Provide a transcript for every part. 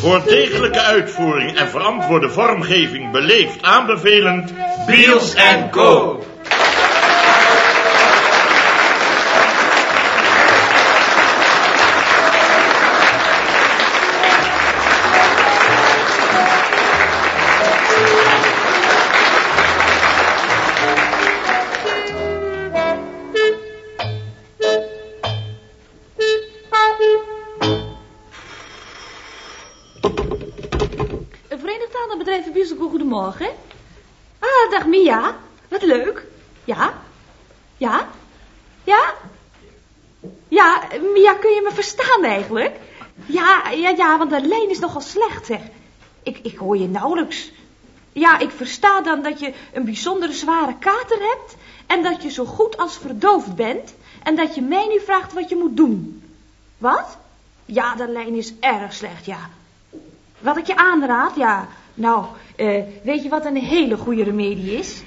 Voor degelijke uitvoering en verantwoorde vormgeving beleefd aanbevelend... Biels Co. want de lijn is nogal slecht, zeg. Ik, ik hoor je nauwelijks. Ja, ik versta dan dat je een bijzonder zware kater hebt... en dat je zo goed als verdoofd bent... en dat je mij nu vraagt wat je moet doen. Wat? Ja, de lijn is erg slecht, ja. Wat ik je aanraad, ja. Nou, eh, weet je wat een hele goede remedie is?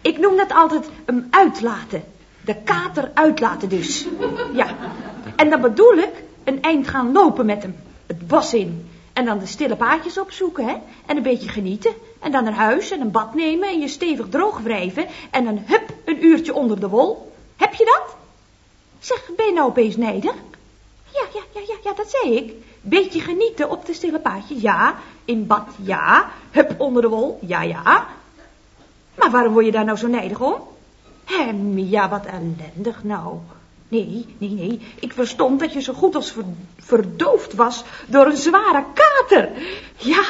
Ik noem dat altijd hem uitlaten. De kater uitlaten dus. Ja. En dan bedoel ik een eind gaan lopen met hem. Het bos in. En dan de stille paadjes opzoeken, hè. En een beetje genieten. En dan naar huis en een bad nemen en je stevig droog wrijven. En dan hup, een uurtje onder de wol. Heb je dat? Zeg, ben je nou opeens nijdig? Ja, ja, ja, ja, ja, dat zei ik. Beetje genieten op de stille paadje, ja. In bad, ja. Hup onder de wol, ja, ja. Maar waarom word je daar nou zo nijdig om? Hé, Mia, wat ellendig nou. Nee, nee, nee. Ik verstond dat je zo goed als ver- verdoofd was door een zware kater. Ja.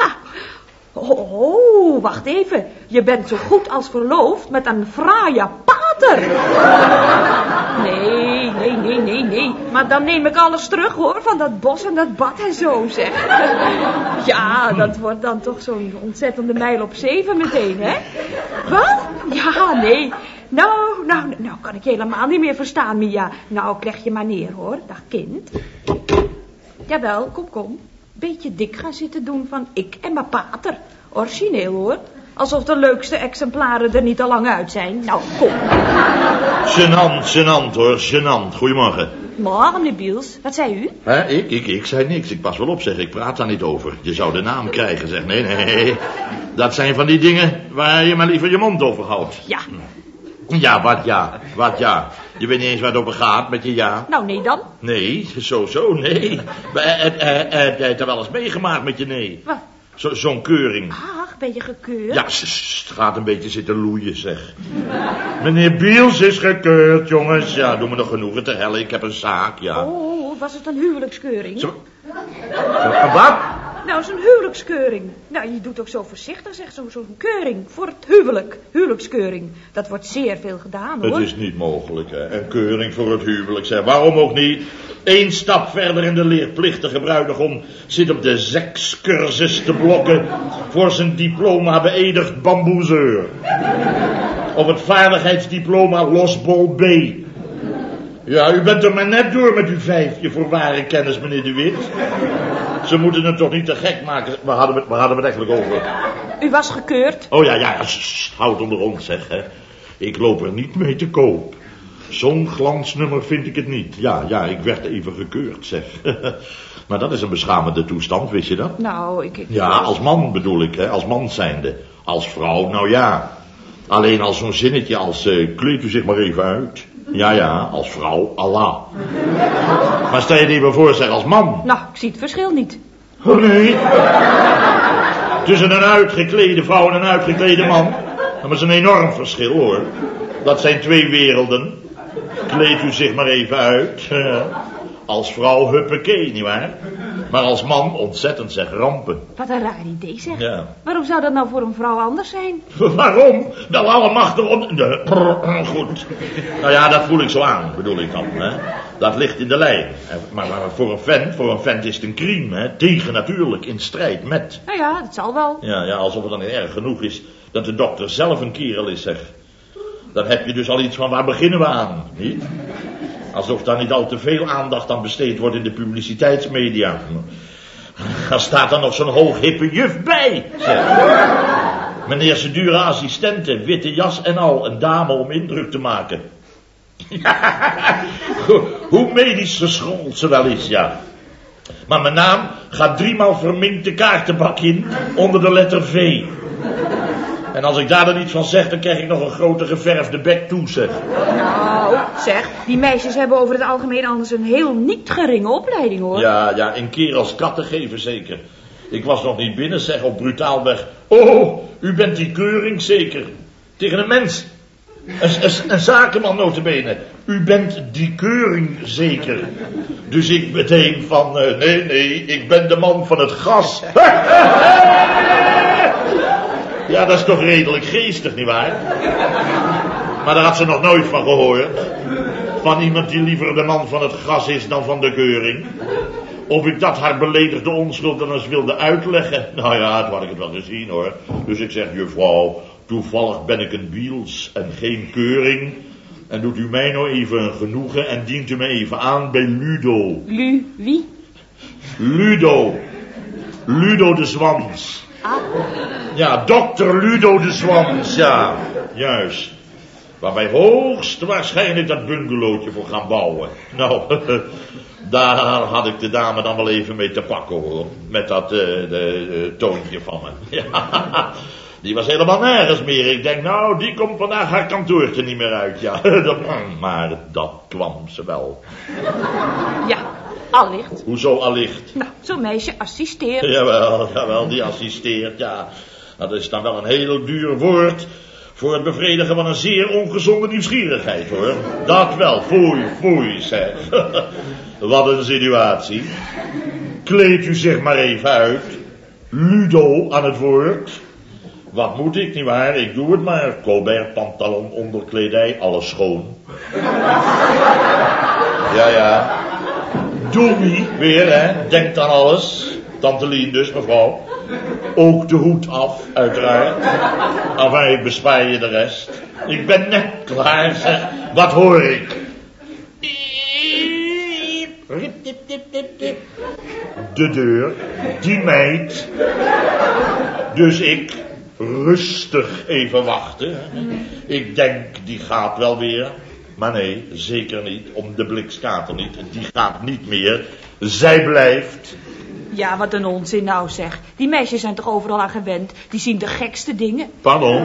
Oh, wacht even. Je bent zo goed als verloofd met een fraaie pater. Nee, nee, nee, nee, nee. Maar dan neem ik alles terug hoor, van dat bos en dat bad en zo zeg. Ja, dat wordt dan toch zo'n ontzettende mijl op zeven meteen, hè? Wat? Ja, nee. Nou, nou, nou kan ik je helemaal niet meer verstaan, Mia. Nou, ik leg je maar neer hoor, dag kind. Jawel, kom, kom. Beetje dik gaan zitten doen van ik en mijn pater. Origineel hoor. Alsof de leukste exemplaren er niet al lang uit zijn. Nou, kom. Genant, genant hoor, genant. Goedemorgen. Morgen, meneer Biels. Wat zei u? Hè, ik, ik, ik zei niks. Ik pas wel op, zeg. Ik praat daar niet over. Je zou de naam krijgen, zeg. Nee, nee. Dat zijn van die dingen waar je maar liever je mond over houdt. Ja. Ja, wat ja, wat ja. Je weet niet eens waar het over gaat met je ja. Nou, nee dan. Nee, zo, zo, nee. Maar, eh, eh, eh, Heb jij het er wel eens meegemaakt met je nee? Wat? Zo- Zo'n keuring. Ach, ben je gekeurd? Ja, ze gaat een beetje zitten loeien, zeg. Meneer Biels is gekeurd, jongens. Ja, doe me nog genoegen te hellen. Ik heb een zaak, ja. Oh, was het een huwelijkskeuring? Zo... Wat? Nou, zo'n huwelijkskeuring. Nou, je doet ook zo voorzichtig, zeg, zo- zo'n keuring voor het huwelijk. Huwelijkskeuring. Dat wordt zeer veel gedaan, hoor. Het is niet mogelijk, hè. Een keuring voor het huwelijk, zeg. Waarom ook niet? Eén stap verder in de leerplichtige bruidegom zit op de sekscursus te blokken voor zijn diploma beëdigd bamboezeur. Of het vaardigheidsdiploma losbol B. Ja, u bent er maar net door met uw vijfje voor ware kennis, meneer De Wit. Ze moeten het toch niet te gek maken. Waar hadden we, waar hadden we het eigenlijk over? U was gekeurd. Oh ja, ja, houd onder ons, zeg. Hè. Ik loop er niet mee te koop. Zo'n glansnummer vind ik het niet. Ja, ja, ik werd even gekeurd, zeg. maar dat is een beschamende toestand, wist je dat? Nou, ik... ik Ja, als man bedoel ik, hè, als man zijnde. Als vrouw, nou ja. Alleen als zo'n zinnetje als, eh, kleed u zich maar even uit. Ja, ja, als vrouw, Allah. Maar stel je het even voor, zeg, als man. Nou, ik zie het verschil niet. Oh nee. Tussen een uitgeklede vrouw en een uitgeklede man. Dat is een enorm verschil hoor. Dat zijn twee werelden. Kleed u zich maar even uit. Als vrouw huppakee, nietwaar? Maar als man ontzettend zeg rampen. Wat een raar idee, zeg. Ja. Waarom zou dat nou voor een vrouw anders zijn? Waarom? Wel alle macht eronder. De- Goed. Nou ja, dat voel ik zo aan, bedoel ik dan. Hè? Dat ligt in de lijn. Maar, maar voor een vent, voor een vent is het een crime, hè? Tegen natuurlijk, in strijd met. Nou ja, dat zal wel. Ja, ja, alsof het dan erg genoeg is dat de dokter zelf een kerel is, zeg. Dan heb je dus al iets van waar beginnen we aan, niet? Alsof daar niet al te veel aandacht aan besteed wordt in de publiciteitsmedia. Er staat dan nog zo'n hooghippe juf bij, zeg. Meneer zijn dure assistente, witte jas en al, een dame om indruk te maken. Hoe medisch geschoold ze wel is, ja. Maar mijn naam gaat driemaal verminkt de kaartenbak in onder de letter V. En als ik daar dan iets van zeg, dan krijg ik nog een grote geverfde bek toe, zeg. Nou, zeg, die meisjes hebben over het algemeen anders een heel niet geringe opleiding, hoor. Ja, ja, een keer als kattengever zeker. Ik was nog niet binnen, zeg, op brutaalweg. Oh, u bent die keuring zeker. Tegen een mens. Een, een, een zakenman notabene. U bent die keuring zeker. Dus ik meteen van, uh, nee, nee, ik ben de man van het gas. ja, dat is toch redelijk geestig, nietwaar? Maar daar had ze nog nooit van gehoord. Van iemand die liever de man van het gas is dan van de keuring. Of ik dat haar beledigde onschuld dan eens wilde uitleggen. Nou ja, toen had ik het wel gezien hoor. Dus ik zeg, juffrouw, toevallig ben ik een biels en geen keuring. En doet u mij nou even een genoegen en dient u mij even aan bij Ludo. Lu, wie? Ludo. Ludo de Zwans. Ah, Ja, dokter Ludo de Zwans, ja. Juist. Waar wij hoogstwaarschijnlijk dat bungalowtje voor gaan bouwen. Nou, daar had ik de dame dan wel even mee te pakken hoor. Met dat eh, de, eh, toontje van me. Ja, die was helemaal nergens meer. Ik denk, nou, die komt vandaag haar kantoortje niet meer uit. Ja, dat, maar dat kwam ze wel. ja, allicht. Hoezo allicht? Nou, zo'n meisje assisteert. Jawel, jawel, die assisteert, ja. Dat is dan wel een heel duur woord voor het bevredigen van een zeer ongezonde nieuwsgierigheid, hoor. Dat wel, foei, foei, zeg. Wat een situatie. Kleed u zich maar even uit. Ludo aan het woord. Wat moet ik, nietwaar? Ik doe het maar. Colbert, pantalon, onderkledij, alles schoon. Ja, ja. Doemie, weer hè, denkt aan alles. Tante Lien dus, mevrouw. Ook de hoed af, uiteraard. Enfin, ik bespaar je de rest. Ik ben net klaar, zeg. Wat hoor ik? De deur, die meid. Dus ik, rustig even wachten. Ik denk, die gaat wel weer. Maar nee, zeker niet. Om de blikskater niet. Die gaat niet meer. Zij blijft. Ja, wat een onzin nou zeg. Die meisjes zijn toch overal aan gewend. Die zien de gekste dingen. Pardon?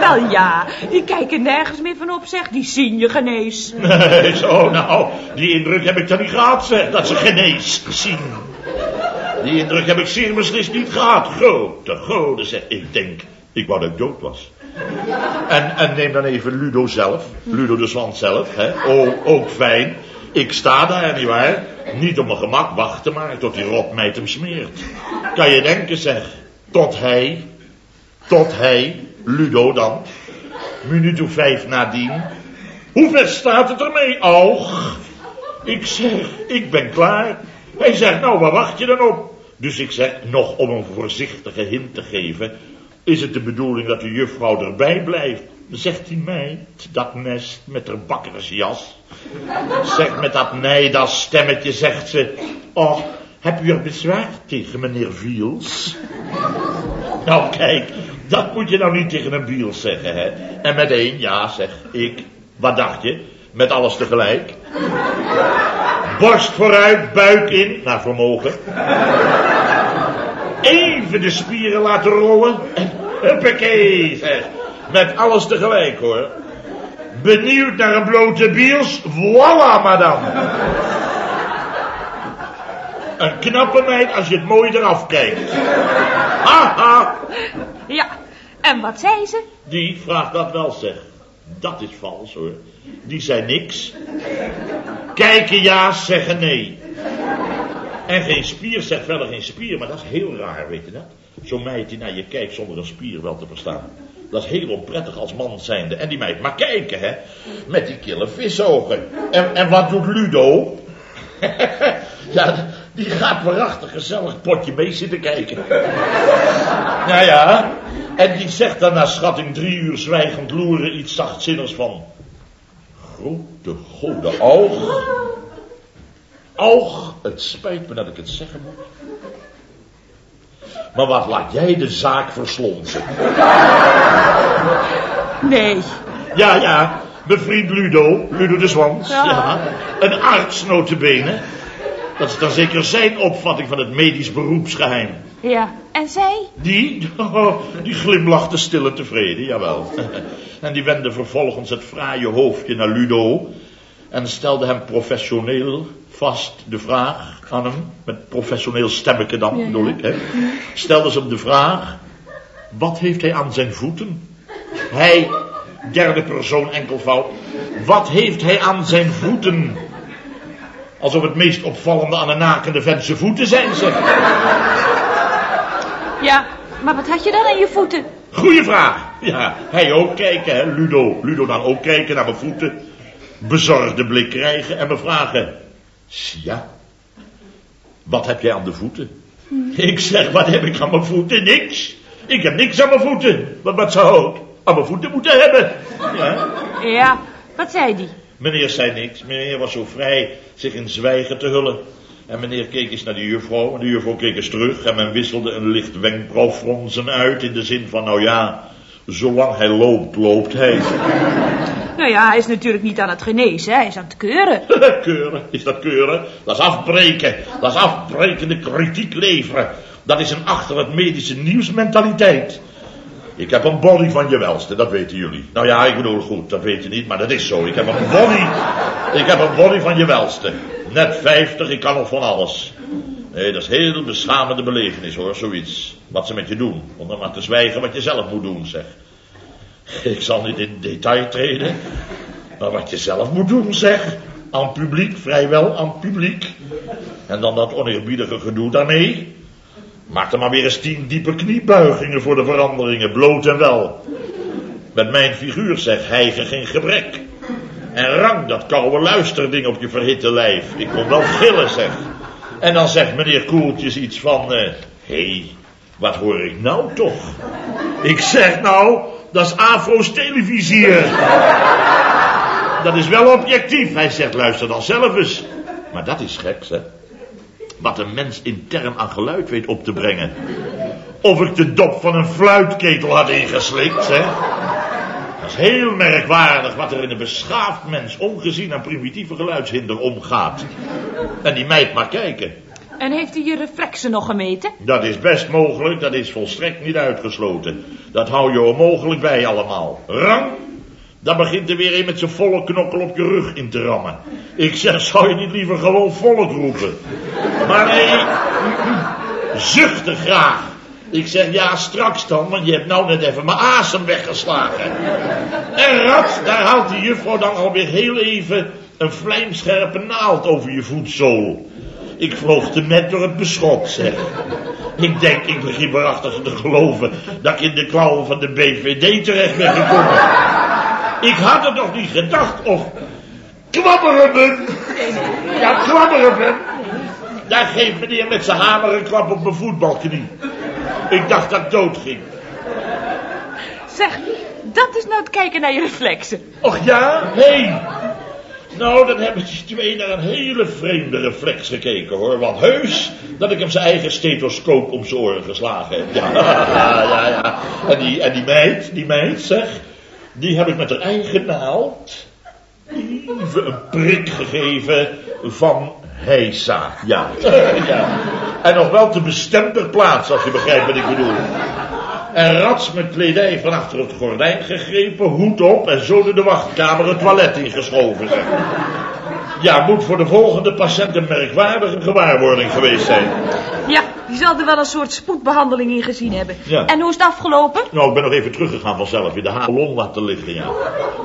Wel ja, die kijken nergens meer van op zeg. Die zien je genees. Nee, zo nou. Die indruk heb ik dan niet gehad, zeg. Dat ze genees zien. Die indruk heb ik zeer beslist niet gehad. Grote goden, zeg. Ik denk, ik wou dat ik dood was. En, en neem dan even Ludo zelf. Ludo de Zwans zelf, hè. O, ook fijn. Ik sta daar, nietwaar? Niet op mijn gemak wachten, maar tot die rotmeid hem smeert. Kan je denken, zeg. Tot hij, tot hij, Ludo dan, minuut of vijf nadien. Hoe ver staat het ermee, Aug? Ik zeg, ik ben klaar. Hij zegt, nou, waar wacht je dan op? Dus ik zeg, nog om een voorzichtige hint te geven, is het de bedoeling dat de juffrouw erbij blijft? Zegt die meid, dat nest met haar bakkersjas. Zegt met dat nijdas stemmetje, zegt ze, oh, heb u er bezwaar tegen, meneer Wiels? Nou, kijk, dat moet je nou niet tegen een Wiels zeggen, hè. En met één, ja, zeg, ik, wat dacht je? Met alles tegelijk. Borst vooruit, buik in, naar vermogen. Even de spieren laten rollen. En huppakee, zeg. Met alles tegelijk, hoor. Benieuwd naar een blote biels? Voilà, madame. Een knappe meid als je het mooi eraf kijkt. Haha. Ja, en wat zei ze? Die vraagt dat wel, zeg. Dat is vals, hoor. Die zei niks. Kijken ja, zeggen nee. En geen spier zegt verder geen spier, maar dat is heel raar, weet je dat? Zo'n meid die naar je kijkt zonder een spier wel te verstaan. Dat is heel onprettig als man zijnde. En die meid maar kijken, hè. Met die kille visogen. En, en wat doet Ludo? ja, die gaat waarachtig gezellig potje mee zitten kijken. nou ja, en die zegt dan na schatting drie uur zwijgend loeren iets zachtzinnigs van... Grote gode oog. Oog, het spijt me dat ik het zeggen moet. Maar wat laat jij de zaak verslonzen? Nee. Ja, ja, mijn vriend Ludo, Ludo de Zwans. Ja. Ja. Een arts notabene. Dat is dan zeker zijn opvatting van het medisch beroepsgeheim. Ja. En zij? Die, oh, die glimlachte stil en tevreden, jawel. En die wendde vervolgens het fraaie hoofdje naar Ludo... en stelde hem professioneel vast de vraag aan hem... met professioneel stemmetje dan, Ja, bedoel ik, hè. Stelde ze hem de vraag... wat heeft hij aan zijn voeten? Hij, derde persoon enkelvoud... wat heeft hij aan zijn voeten? Alsof het meest opvallende aan een nakende vent zijn voeten zijn, zeg. Ja. Maar wat had je dan aan je voeten? Goeie vraag. Ja, hij ook kijken, hè, Ludo. Ludo dan ook kijken naar mijn voeten. Bezorgde blik krijgen en me vragen. Ja, wat heb jij aan de voeten? Ik zeg, wat heb ik aan mijn voeten? Niks. Ik heb niks aan mijn voeten. Maar wat zou ik aan mijn voeten moeten hebben? Ja. Ja. Wat zei die? Meneer zei niks. Meneer was zo vrij zich in zwijgen te hullen. En meneer keek eens naar de juffrouw. En de juffrouw keek eens terug. En men wisselde een licht wenkbrauwfronsen uit. In de zin van, nou ja, zolang hij loopt, loopt hij. Nou ja, hij is natuurlijk niet aan het genezen. Hij is aan het keuren. keuren, is dat keuren? Dat is afbreken. Dat is afbrekende kritiek leveren. Dat is een achter het medische nieuws mentaliteit. Ik heb een body van je welste, dat weten jullie. Nou ja, ik bedoel goed, dat weet je niet, maar dat is zo. Ik heb een body, ik heb een body van je welste. Net 50, ik kan nog van alles. Nee, dat is heel beschamende belevenis hoor, zoiets. Wat ze met je doen, om dan maar te zwijgen wat je zelf moet doen, zeg. Ik zal niet in detail treden, maar wat je zelf moet doen, zeg. Aan publiek, vrijwel aan publiek. En dan dat oneerbiedige gedoe daarmee. Maak er maar weer eens tien diepe kniebuigingen voor de veranderingen, bloot en wel. Met mijn figuur, zeg, hijgen geen gebrek. En rang dat koude luisterding op je verhitte lijf. Ik kon wel gillen, zeg. En dan zegt meneer Koeltjes iets van... eh, Hé, hey, wat hoor ik nou toch? Ik zeg nou, dat is Afro's televisie. Dat is wel objectief. Hij zegt, luister dan zelf eens. Maar dat is gek, hè? Wat een mens intern aan geluid weet op te brengen. Of ik de dop van een fluitketel had ingeslikt, hè? Is heel merkwaardig wat er in een beschaafd mens ongezien aan primitieve geluidshinder omgaat. En die meid maar kijken. En heeft hij je reflexen nog gemeten? Dat is best mogelijk, dat is volstrekt niet uitgesloten. Dat hou je onmogelijk bij allemaal. Rang, dan begint er weer een met zijn volle knokkel op je rug in te rammen. Ik zeg, zou je niet liever gewoon volk roepen? Maar nee, zuchtig graag. Ik zeg, ja, straks dan, want je hebt nou net even mijn asem weggeslagen. En rat, daar haalt die juffrouw dan alweer heel even een vlijmscherpe naald over je voetzool. Ik vloog te met door het beschot, zeg. Ik denk, ik begin waarachtig te geloven dat ik in de klauwen van de BVD terecht ben gekomen. Ik had het nog niet gedacht, of kwabberen. Ja, kwabberen. Daar geeft meneer met zijn hamer een klap op mijn voetbalknie. Ik dacht dat ik dood ging. Zeg, dat is nou het kijken naar je reflexen. Och ja? Hey. Nou, dan hebben die twee naar een hele vreemde reflex gekeken hoor. Want heus dat ik hem zijn eigen stethoscoop om zijn oren geslagen heb. Ja, ja, ja. En die, en die meid, die meid zeg, die heb ik met haar eigen naald even een prik gegeven van heisa. Ja, ja. En nog wel te bestemder plaats, als je begrijpt wat ik bedoel. En rats met kledij van achter het gordijn gegrepen, hoed op en zo door de wachtkamer het toilet ingeschoven. Zeg. Ja, moet voor de volgende patiënt een merkwaardige gewaarwording geweest zijn. Ja, die zal er wel een soort spoedbehandeling in gezien hebben. Ja. En hoe is het afgelopen? Nou, ik ben nog even teruggegaan vanzelf, in de halon laten liggen, ja.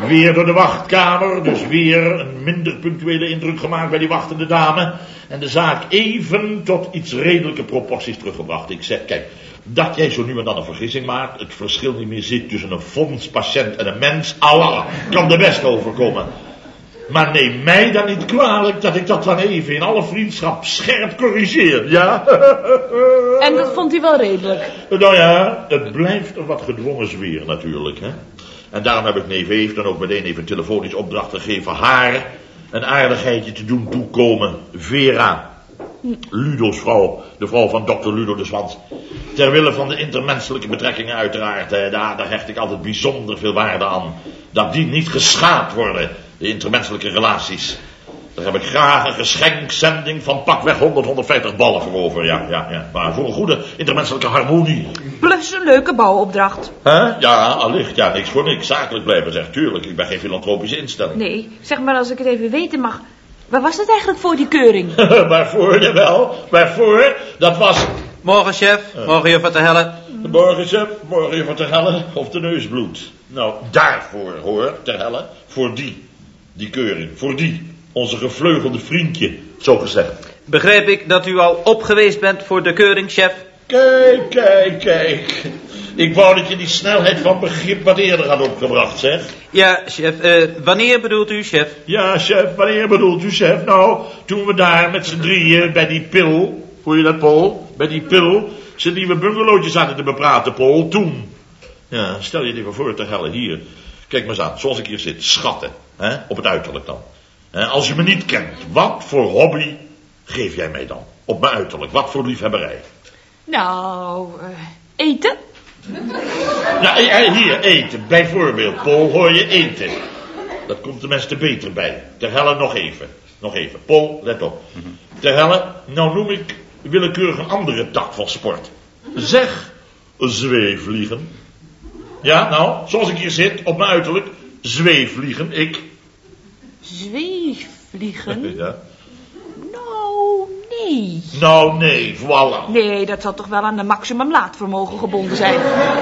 Weer door de wachtkamer, dus weer een minder punctuele indruk gemaakt bij die wachtende dame. En de zaak even tot iets redelijke proporties teruggebracht. Ik zeg, kijk, dat jij zo nu en dan een vergissing maakt, het verschil niet meer zit tussen een fondspatiënt en een mens, Allah, kan de best overkomen. Maar neem mij dan niet kwalijk dat ik dat dan even in alle vriendschap scherp corrigeer, ja? En dat vond hij wel redelijk. Nou ja, het blijft een wat gedwongen sfeer natuurlijk, hè. En daarom heb ik neef Eve dan ook meteen even telefonisch opdracht gegeven haar een aardigheidje te doen toekomen. Vera. Ludo's vrouw, de vrouw van dokter Ludo de Zwans. Ter wille van de intermenselijke betrekkingen uiteraard, daar, daar hecht ik altijd bijzonder veel waarde aan. Dat die niet geschaad worden, de intermenselijke relaties. Daar heb ik graag een geschenkzending van pakweg 100, 150 ballen voor over, ja, ja, ja. Maar voor een goede intermenselijke harmonie. Plus een leuke bouwopdracht. Hè? Ja, allicht, ja, niks voor niks. Zakelijk blijven, zeg. Tuurlijk, ik ben geen filantropische instelling. Nee, zeg maar als ik het even weten mag. Waar was het eigenlijk voor die keuring? Waarvoor, jawel. Waarvoor? Dat was... Morgen, chef. Morgen, juffrouw te hellen. Morgen, chef. Morgen even ter helle of de neus bloedt. Nou, daarvoor, hoor, ter helle. Voor die. Die keuring. Voor die. Onze gevleugelde vriendje, zo gezegd. Begrijp ik dat u al op geweest bent voor de keuring, chef? Kijk, kijk, kijk. Ik wou dat je die snelheid van begrip wat eerder had opgebracht, zeg. Ja, chef. eh, wanneer bedoelt u, chef? Ja, chef, wanneer bedoelt u, chef? Nou, toen we daar met z'n drieën bij die pil, voel je dat, Paul? Bij die pil, zijn nieuwe bungalowtjes zaten te bepraten, Paul, toen. Ja, stel je even voor, te helle, hier. Kijk maar eens aan, zoals ik hier zit, schatten, op het uiterlijk dan. Als je me niet kent, wat voor hobby geef jij mij dan? Op mijn uiterlijk, wat voor liefhebberij? Nou, eh, eten? Ja, eh, eh, hier, eten, bijvoorbeeld, Paul, hoor je eten. Dat komt tenminste beter bij. Ter helle nog even, nog even. Paul, let op. Ter helle, nou noem ik willekeurig een andere tak van sport. Zeg, zweefvliegen. Ja, nou, zoals ik hier zit, op mijn uiterlijk, zweefvliegen, ik. Zweefvliegen? Ja. Nou, nee. Nou, nee, voilà. Nee, dat zal toch wel aan de maximum laadvermogen gebonden zijn.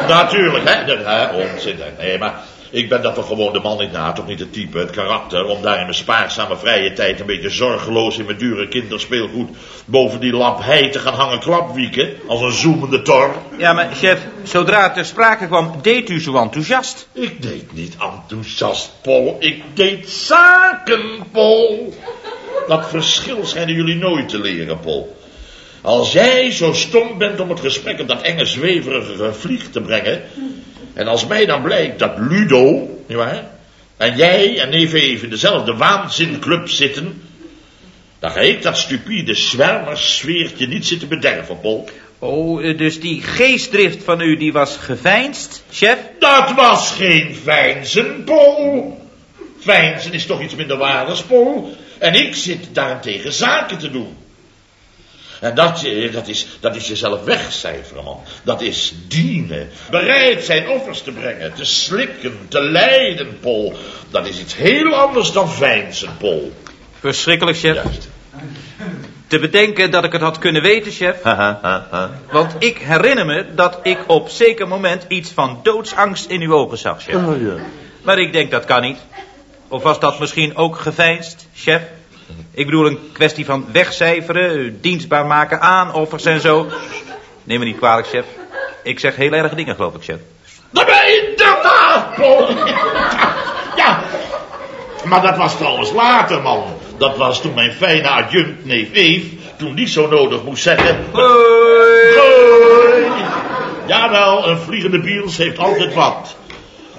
Natuurlijk, hè? Dat, hè onzin, hè. Nee, maar ik ben dat toch gewoon de man niet na, toch niet het type, het karakter, om daar in mijn spaarzame vrije tijd een beetje zorgeloos in mijn dure kinderspeelgoed boven die lap hei te gaan hangen klapwieken, als een zoemende tor. Ja, maar chef, zodra het ter sprake kwam, deed u zo enthousiast. Ik deed niet enthousiast, Paul. Ik deed zaken, Paul. Dat verschil schijnen jullie nooit te leren, Paul. Als jij zo stom bent om het gesprek op dat enge zweverige vlieg te brengen... en als mij dan blijkt dat Ludo, nietwaar... en jij en Eve in dezelfde waanzinclub zitten... dan ga ik dat stupide zwermerssfeertje niet zitten bederven, Paul. Oh, eh, dus die geestdrift van u, die was geveinsd, chef? Dat was geen veinzen, Paul. Veinzen is toch iets minder waardes, Paul. En ik zit daarentegen zaken te doen. En dat, dat, is, dat is jezelf wegcijferen, man. Dat is dienen. Bereid zijn offers te brengen, te slikken, te lijden, Paul. Dat is iets heel anders dan veinzen, Paul. Verschrikkelijk, chef. Juist. Te bedenken dat ik het had kunnen weten, chef. Want ik herinner me dat ik op zeker moment iets van doodsangst in uw ogen zag, chef. Oh, ja. Maar ik denk dat kan niet. Of was dat misschien ook geveinsd, chef? Ik bedoel een kwestie van wegcijferen, dienstbaar maken, aanoffers en zo. Neem me niet kwalijk, chef. Ik zeg heel erge dingen, geloof ik, chef. Dat ben je inderdaad, Paul. Ja, maar dat was trouwens later, man. Dat was toen mijn fijne adjunct neef Eve, toen die zo nodig moest zeggen... Hoi! Jawel, een vliegende biels heeft altijd wat.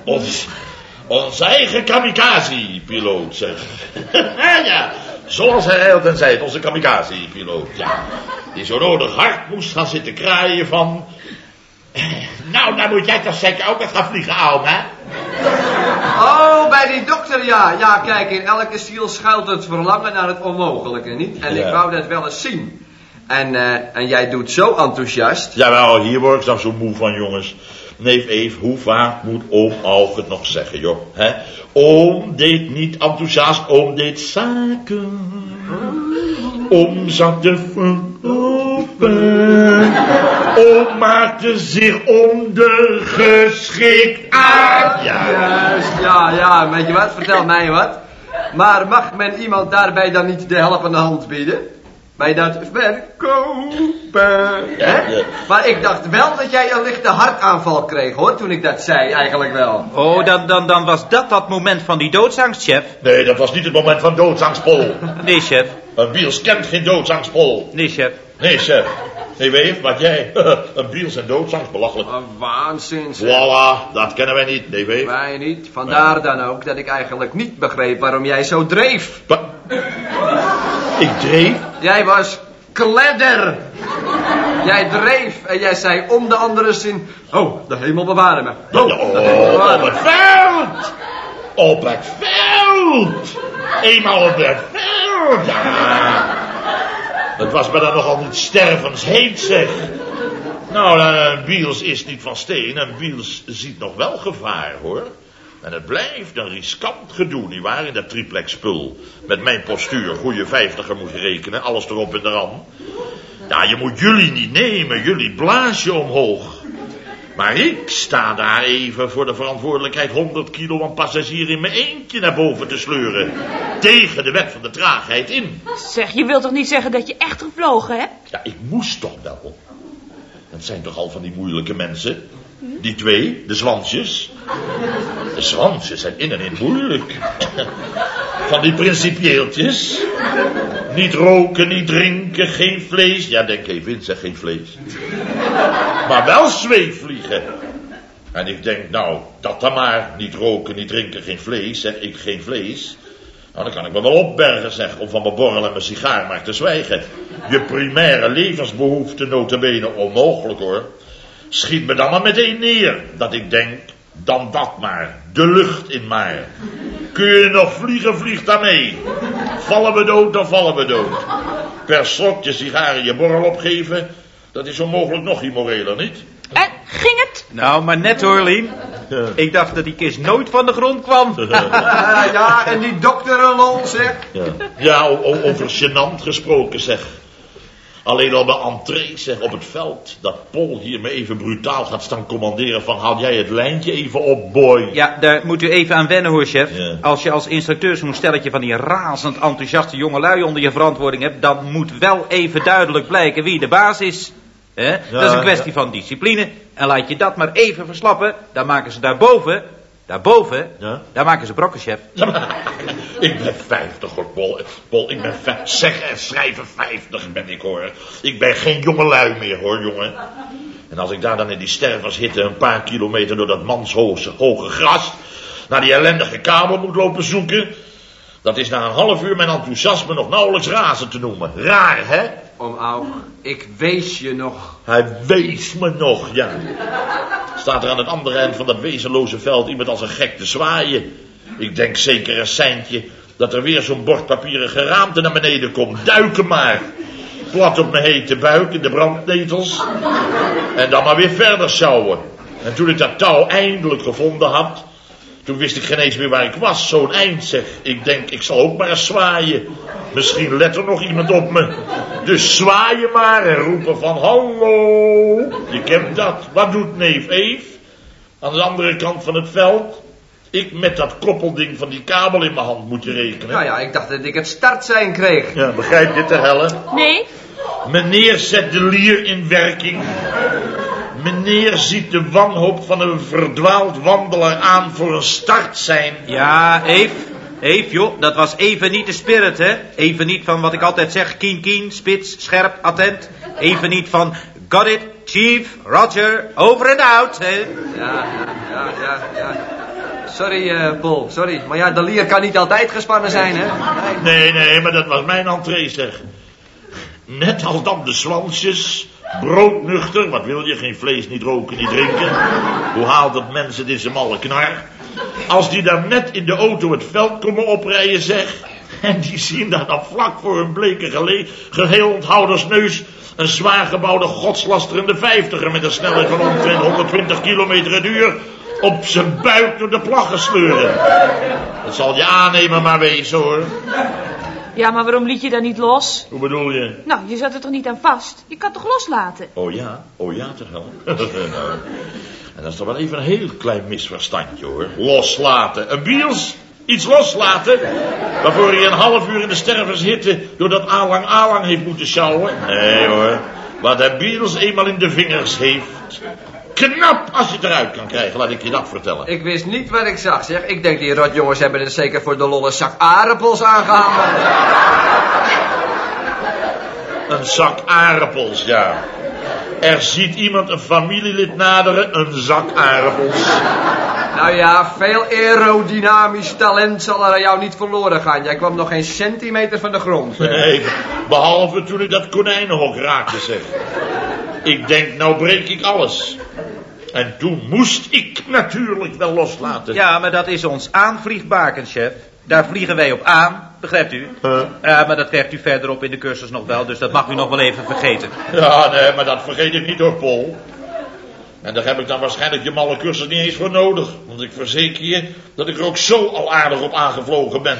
Ons, ons eigen kamikaze-piloot, zeg. ja, zoals hij altijd zei, onze kamikaze-piloot, ja. Die zo nodig hard moest gaan zitten kraaien van... Nou, dan moet jij toch zeker ook eens gaan vliegen, ouwe, hè? Oh, bij die dokter, ja. Ja, kijk, in elke ziel schuilt het verlangen naar het onmogelijke, niet? En Ja. ik wou dat wel eens zien. En, eh, en jij doet zo enthousiast. Jawel, hier word ik dan zo moe van, jongens. Neef Eve, hoe vaak moet oom Alf het nog zeggen, joh? Hè? Oom deed niet enthousiast, oom deed zaken. Oom zat te verkopen. Oom maakte zich ondergeschikt aan. Ja, Juist, ja, ja. Weet je wat? Vertel mij wat. Maar mag men iemand daarbij dan niet de helpende hand bieden? Bij dat verkopen. Hè? Ja. Maar ik dacht wel dat jij een lichte hartaanval kreeg, hoor, toen ik dat zei, eigenlijk wel. Oh, dan, dan, dan was dat dat moment van die doodsangst, chef. Nee, dat was niet het moment van doodsangst, Paul. Nee, chef. Een biels kent geen doodsangst, Paul. Nee, chef. Nee, chef. Nee, weet wat jij? een biels en doodsangst, belachelijk. Een waanzin, zeg. Voilà, dat kennen wij niet, nee, weet. Wij niet. Vandaar dan ook dat ik eigenlijk niet begreep waarom jij zo dreef. Ik dreef? Jij was Kledder. Jij dreef en jij zei om de andere zin... Oh, de hemel beware me. Oh, Oh, op het veld! Op het veld! Eenmaal op het veld! Ja. Het was me dan nogal niet stervensheet, zeg. Nou, eh, Biels is niet van steen en Biels ziet nog wel gevaar, hoor. En het blijft een riskant gedoe, nietwaar, in dat triplex spul. Met mijn postuur, goede vijftiger moet je rekenen, alles erop en eraan. Ja, je moet jullie niet nemen, jullie blaas je omhoog. Maar ik sta daar even voor de verantwoordelijkheid 100 kilo aan passagier in mijn eentje naar boven te sleuren. Tegen de wet van de traagheid in. Zeg, je wilt toch niet zeggen dat je echt gevlogen hebt? Ja, ik moest toch wel. Dat zijn toch al van die moeilijke mensen. Die twee, de zwansjes. De zwansjes zijn in en in moeilijk. Van die principieeltjes. Niet roken, niet drinken, geen vlees. Ja, denk even in, zeg geen vlees. Maar wel zweefvliegen. En ik denk, nou, dat dan maar. Niet roken, niet drinken, geen vlees. Zeg ik geen vlees. Nou, dan kan ik me wel opbergen, zeg, om van mijn borrel en mijn sigaar maar te zwijgen. Je primaire levensbehoefte notabene onmogelijk, hoor. Schiet me dan maar meteen neer, dat ik denk, dan dat maar, de lucht in maar. Kun je nog vliegen, vlieg dan mee. Vallen we dood, dan vallen we dood. Per slokje sigaren je borrel opgeven, dat is onmogelijk nog immoreler, niet? En ging het? Nou, maar net hoor, Lien. Ja. Ik dacht dat die kist nooit van de grond kwam. Ja, en die dokter een lol, zeg. Ja, ja over gênant gesproken zeg. Alleen al bij entree zeg op het veld. Dat Pol hier me even brutaal gaat staan commanderen van haal jij het lijntje even op boy. Ja, daar moet u even aan wennen hoor, chef. Ja. Als je als instructeur zo'n stelletje van die razend enthousiaste jongelui onder je verantwoording hebt, dan moet wel even duidelijk blijken wie de baas is. Hè? dat is een kwestie van discipline. En laat je dat maar even verslappen, dan maken ze daarboven, daarboven, Ja. daar maken ze brokken, chef. Ja, maar, ik ben vijftig hoor, Pol. Pol, ik ben vijf, zeg en schrijven vijftig ben ik hoor. Ik ben geen jongelui meer hoor, jongen. En als ik daar dan in die stervershitte een paar kilometer door dat manshoge hoge gras... naar die ellendige kabel moet lopen zoeken... dat is na een half uur mijn enthousiasme nog nauwelijks razen te noemen. Raar, hè? Om Aug, ik wees je nog. Hij wees me nog, ja. Staat er aan het andere eind van dat wezenloze veld iemand als een gek te zwaaien. Ik denk zeker een seintje dat er weer zo'n bordpapieren geraamte naar beneden komt. Duiken maar. Plat op mijn hete buik in de brandnetels. En dan maar weer verder sjouwen. En toen ik dat touw eindelijk gevonden had... Toen wist ik geen eens meer waar ik was. Zo'n eind zeg. Ik denk, ik zal ook maar eens zwaaien. Misschien let er nog iemand op me. Dus zwaaien maar en roepen van hallo. Je kent dat. Wat doet neef Eef? Aan de andere kant van het veld. Ik met dat koppelding van die kabel in mijn hand moet je rekenen. Nou ja, ik dacht dat ik het startsein kreeg. Ja, begrijp je te hellen? Nee? Meneer zet de lier in werking. Meneer ziet de wanhoop van een verdwaald wandelaar aan voor een start zijn. Ja, Eve. Eve, joh, dat was even niet de spirit, hè? Even niet van wat ik altijd zeg, keen, keen, spits, scherp, attent. Even niet van, got it, chief, roger, over and out, hè? Ja, ja, ja, ja. Sorry, eh Paul, sorry. Maar ja, de lier kan niet altijd gespannen zijn, hè? Nee. Nee, nee, maar dat was mijn entree zeg. Net als dan de zwansjes, broodnuchter, wat wil je, geen vlees, niet roken, niet drinken. Hoe haalt het mensen dit zijn malle knar? Als die daar net in de auto het veld komen oprijden zeg, en die zien daar dan vlak voor een bleke gele- geheelonthouders een zwaar gebouwde godslasterende vijftiger met een snelheid van omtrent 120 kilometer het uur op zijn buik door de plaggen sleuren. Dat zal je aannemen maar wezen hoor. Ja, maar waarom liet je dat niet los? Hoe bedoel je? Nou, je zat er toch niet aan vast? Je kan toch loslaten? Oh ja, oh ja toch wel. nou, en dat is toch wel even een heel klein misverstandje hoor. Loslaten. Een biels, iets loslaten. Waarvoor hij een half uur in de stervenshitte door dat alang alang heeft moeten sjouwen. Nee hoor. Wat de biels eenmaal in de vingers heeft. Knap als je het eruit kan krijgen, laat ik je dat vertellen. Ik wist niet wat ik zag, zeg. Ik denk die rotjongens hebben het zeker voor de lolle zak aardappels aangehangen. Een zak aardappels, ja. Er ziet iemand een familielid naderen, een zak aardappels. Nou ja, veel aerodynamisch talent zal er aan jou niet verloren gaan. Jij kwam nog geen centimeter van de grond. Nee, behalve toen ik dat konijnenhok raakte, zeg. Ik denk, nou breek ik alles. En toen moest ik natuurlijk wel loslaten. Ja, maar dat is ons aanvliegbaken, chef. Daar vliegen wij op aan, begrijpt u? Maar dat krijgt u verderop in de cursus nog wel, dus dat mag u nog wel even vergeten. Ja, nee, maar dat vergeet ik niet hoor, Paul. En daar heb ik dan waarschijnlijk je malle cursus niet eens voor nodig. Want ik verzeker je dat ik er ook zo al aardig op aangevlogen ben.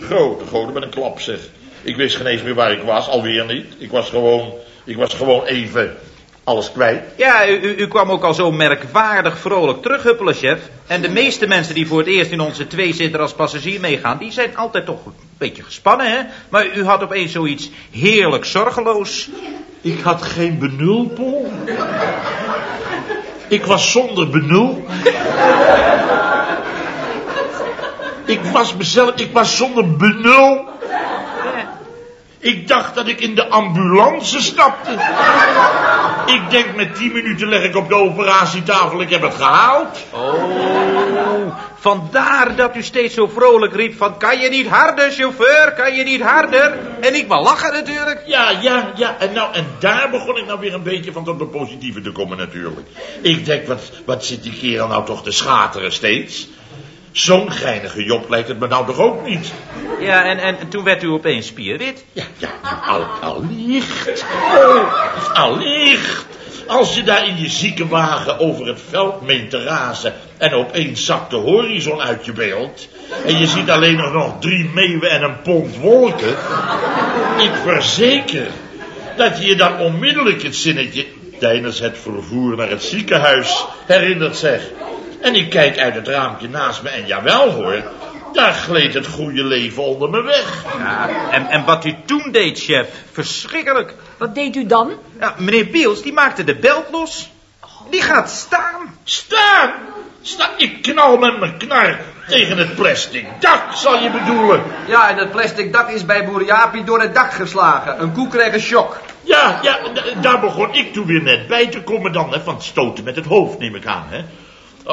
Grote goden met een klap zeg. Ik wist geen eens meer waar ik was, alweer niet. Ik was gewoon, ik was gewoon even alles kwijt. Ja, u, u, u kwam ook al zo merkwaardig vrolijk terughuppelen, chef. En de meeste mensen die voor het eerst in onze tweezitter als passagier meegaan... die zijn altijd toch een beetje gespannen, hè? Maar u had opeens zoiets heerlijk zorgeloos. Ik had geen benul, Paul. Ik was zonder benul. Ik was mezelf, ik was zonder benul. Ik dacht dat ik in de ambulance stapte. Ik denk met tien minuten leg ik op de operatietafel, ik heb het gehaald. Oh, vandaar dat u steeds zo vrolijk riep van... kan je niet harder, chauffeur, kan je niet harder? En ik maar lachen natuurlijk. Ja, ja, ja. En, nou, en daar begon ik nou weer een beetje van tot de positieve te komen natuurlijk. Ik denk, wat, wat zit die kerel nou toch te schateren steeds? Zo'n geinige job lijkt het me nou toch ook niet? Ja, en, en toen werd u opeens spierwit. Ja, ja, al, allicht. Oh, allicht. Als je daar in je ziekenwagen over het veld meent te razen... en opeens zakt de horizon uit je beeld... en je ziet alleen nog, nog drie meeuwen en een pond wolken... ik verzeker dat je je dan onmiddellijk het zinnetje... tijdens het vervoer naar het ziekenhuis herinnert, zeg. En ik kijk uit het raampje naast me en jawel hoor... daar gleed het goede leven onder me weg. Ja, en, en wat u toen deed, chef, verschrikkelijk. Wat deed u dan? Ja, meneer Beels, die maakte de belt los. Die gaat staan. Staan! Sta, ik knal met mijn knar tegen het plastic dak, zal je bedoelen. Ja, en het plastic dak is bij boer Jaapie door het dak geslagen. Een koe kreeg een shock. Ja, ja, daar begon ik toen weer net bij te komen dan, hè, van het stoten met het hoofd, neem ik aan, hè.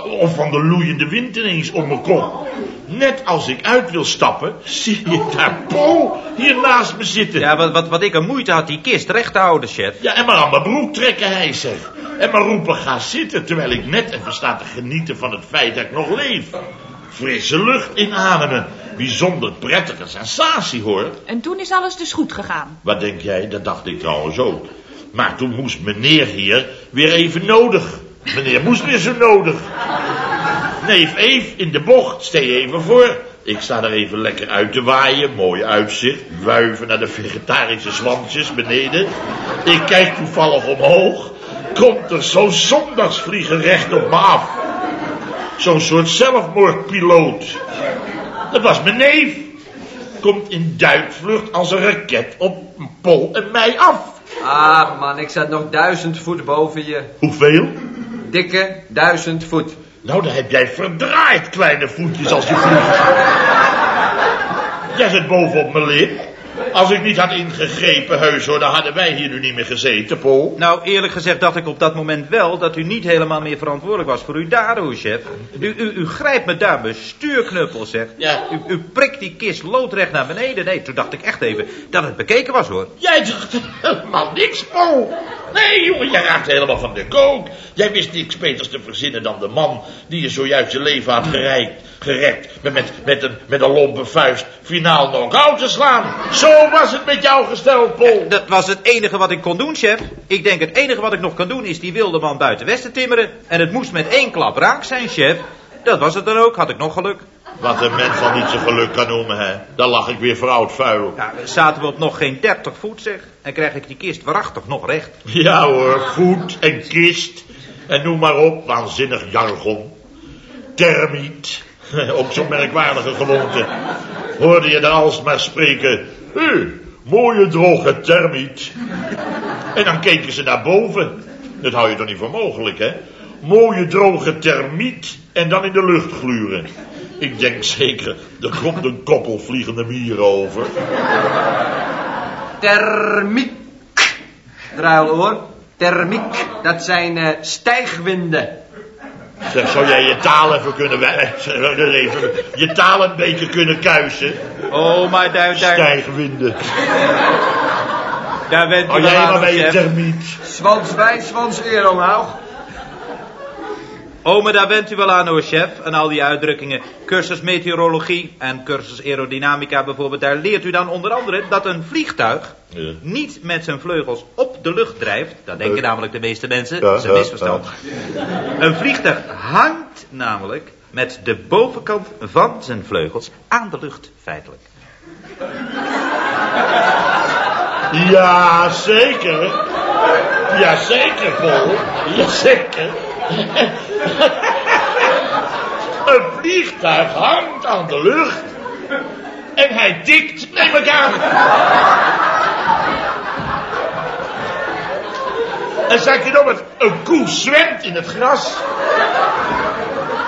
Of van de loeiende wind ineens om mijn kop. Net als ik uit wil stappen, zie je daar Paul hier naast me zitten. Ja, wat, wat, wat ik een moeite had die kist recht te houden, chef. Ja, en maar aan mijn broek trekken, hij zegt. En maar roepen, ga zitten, terwijl ik net even sta te genieten van het feit dat ik nog leef. Frisse lucht inademen. Bijzonder prettige sensatie, hoor. En toen is alles dus goed gegaan. Wat denk jij? Dat dacht ik trouwens ook. Maar toen moest meneer hier weer even nodig. Meneer moest weer zo nodig. Neef Eef in de bocht, stee even voor. Ik sta er even lekker uit te waaien, mooi uitzicht. Wuiven naar de vegetarische zwantjes beneden. Ik kijk toevallig omhoog. Komt er zo'n zondagsvlieger recht op me af. Zo'n soort zelfmoordpiloot. Dat was mijn neef. Komt in duikvlucht als een raket op Pol en mij af. Ah, man, ik zat nog duizend voet boven je. Hoeveel? Dikke duizend voet. Nou, dan heb jij verdraaid kleine voetjes als je vliegt. Jij zit bovenop mijn lip. Als ik niet had ingegrepen, heus hoor, dan hadden wij hier nu niet meer gezeten, Paul. Nou, eerlijk gezegd dacht ik op dat moment wel dat u niet helemaal meer verantwoordelijk was voor uw daden, hoor, chef. U, u, u grijpt me daar bestuurknuppel, zeg. Ja. U, u prikt die kist loodrecht naar beneden. Nee, toen dacht ik echt even dat het bekeken was, hoor. Jij dacht helemaal niks, Paul. Nee, jongen, jij raakt helemaal van de kook. Jij wist niks beters te verzinnen dan de man die je zojuist je leven had gereikt, gered. Met, met, met, een, met een lompe vuist finaal knock-out te slaan. Zo was het met jou gesteld, Paul. Dat was het enige wat ik kon doen, chef. Ik denk het enige wat ik nog kan doen is die wilde man buiten Westen timmeren. En het moest met één klap raak zijn, chef. Dat was het dan ook, had ik nog geluk. Wat een mens van niet zijn geluk kan noemen, hè. Dan lag ik weer voor oud vuil. Ja, zaten we op nog geen 30 voet, zeg. En krijg ik die kist waarachtig nog recht. Ja hoor, voet en kist. En noem maar op, waanzinnig jargon. Termiet. Ook zo'n merkwaardige gewoonte. Hoorde je dan alsmaar spreken. Hé, mooie droge termiet. En dan keken ze naar boven. Dat hou je toch niet voor mogelijk, hè? Mooie droge termiet en dan in de lucht gluren. Ik denk zeker, er komt een koppel vliegende mieren over. Thermiek. Druiloor. Thermiek. Dat zijn eh, stijgwinden. Zeg, zou jij je taal even kunnen... eh, even je taal een beetje kunnen kuisen? Oh, maar daar, daar, Stijgwinden. daar bent u wel jij maar bij je termiet. Zwans bij, zwans eer omhoog. Oh, maar daar bent u wel aan hoor, chef. En al die uitdrukkingen. Cursus meteorologie en cursus aerodynamica bijvoorbeeld. Daar leert u dan onder andere dat een vliegtuig Ja. niet met zijn vleugels op de lucht drijft. Dat denken namelijk de meeste mensen. Dat is een misverstand. Een vliegtuig hangt namelijk met de bovenkant van zijn vleugels aan de lucht, feitelijk. Ja, zeker. Ja, zeker, Paul. Ja, zeker. Een vliegtuig hangt aan de lucht. En hij tikt, neem ik aan. En zeg je nog, het, een koe zwemt in het gras.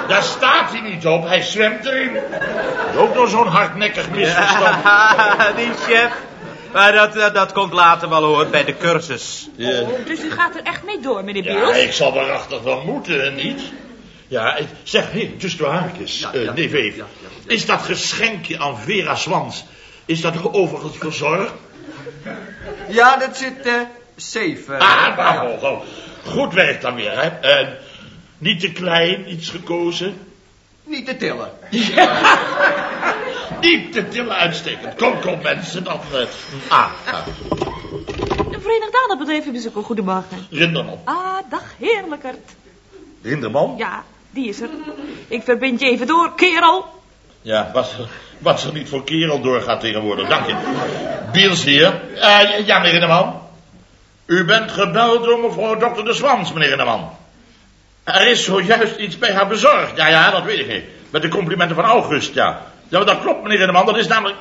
Daar staat hij niet op, hij zwemt erin. Ook nog zo'n hardnekkig misverstand. die chef. Maar dat, dat, dat komt later wel hoor, bij de cursus. Ja. Dus u gaat er echt mee door, meneer Ja, Biels? ik zal waarachtig wel moeten, niet? Ja, ik- zeg, hier, tussen de haakjes, Ja, eh, ja. Ja, ja, Is dat geschenkje aan Vera Swans, is dat overigens verzorgd? Ja, dat zit eh safe. eh. Ah, maar ho, ho. Goed werk dan weer, hè? Niet te klein, iets gekozen. Niet te tillen. Niet te tillen uitstekend. Kom, kom mensen, dan... eh, ah, ah, De Verenigde Adelbedrijven bezoeken, goedemorgen. Rinderman. Ah, dag heerlijkert. Rinderman? Ja, die is er. Ik verbind je even door, kerel. Ja, wat, wat er niet voor kerel doorgaat tegenwoordig, dank je. Biels hier. Eh, ja, meneer Rinderman. U bent gebeld door mevrouw dokter de Swans, meneer Rinderman. Er is zojuist iets bij haar bezorgd. Ja, ja, dat weet ik niet. Met de complimenten van August, ja. Ja, maar dat klopt, meneer Rinderman. Dat is namelijk...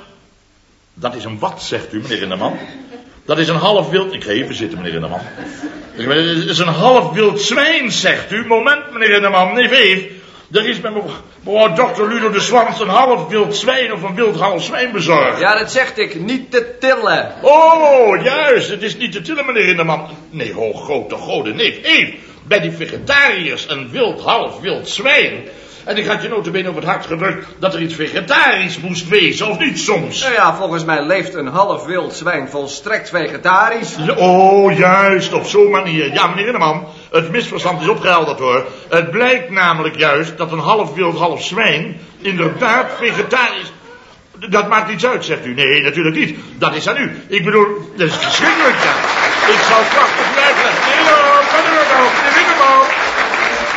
Dat is een wat, zegt u, meneer Rinderman? Dat is een half wild... Ik ga even zitten, meneer weet, Het is een half wild zwijn, zegt u. Moment, meneer Rinderman. Nee, Veef. Er is bij mevrouw- dokter Ludo de Swans een half wild zwijn of een wild half zwijn bezorgd. Ja, dat zegt ik. Niet te tillen. Oh, juist. Het is niet te tillen, meneer Rinderman. Nee, ho, grote goden. Nee, Eef. Bij die vegetariërs een wild, half wild zwijn. En ik had je notabene op het hart gedrukt dat er iets vegetarisch moest wezen, of niet soms? Nou ja, volgens mij leeft een half wild zwijn volstrekt vegetarisch. Ja, Oh, juist, op zo'n manier. Ja, meneer Rinderman, het misverstand is opgehelderd hoor. Het blijkt namelijk juist dat een half wild, half zwijn inderdaad vegetarisch... Dat maakt niets uit, zegt u. Nee, natuurlijk niet. Dat is aan u. Ik bedoel, dat is verschrikkelijk, ja. Ik zal prachtig blijven.